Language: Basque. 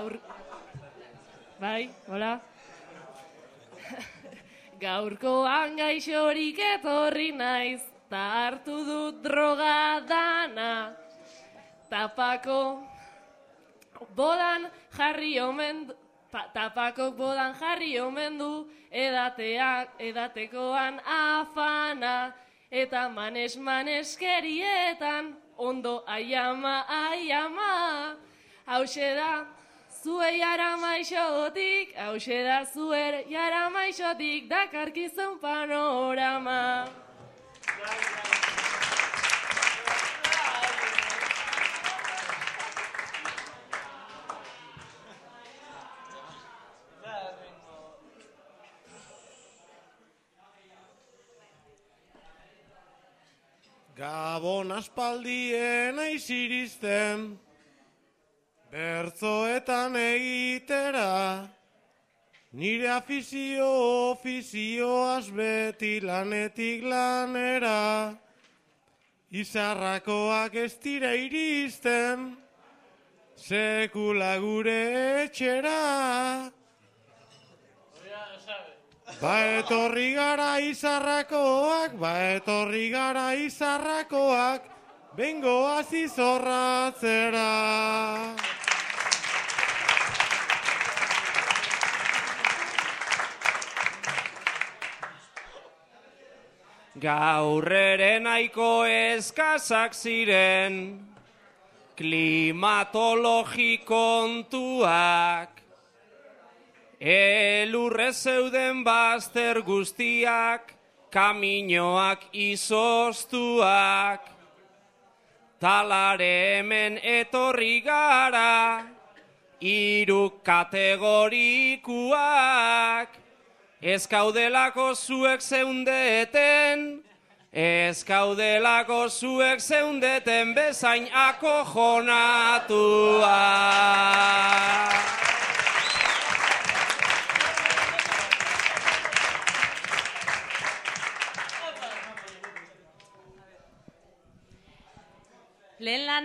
Gaur... Bai, hola? Gaurkoan gaixorik etorri naiz, ta hartu dut droga dana. Tapako bodan jarri omen du, pa, tapako bodan jarri omen du, edateak, edatekoan afana, eta manes maneskerietan, ondo aiama, aiama, hause da, Zue jara maixotik, hause da zuer jara maixotik, dakarkizun panorama. Gabon aspaldien aiziristen, bertzoetan egitera, nire afizio ofizioaz beti lanetik lanera, izarrakoak ez dira iristen, sekula gure etxera. Ba etorri gara izarrakoak, ba etorri gara izarrakoak, bengo hasi Gaur ere nahiko eskazak ziren, klimatologi kontuak, elurre zeuden bazter guztiak, kaminoak izoztuak, talare hemen etorri gara, iru kategorikuak, Ez kaudelako zuek zeundeten, ez kaudelako zuek zeundeten bezain akojonatua. Lehen lan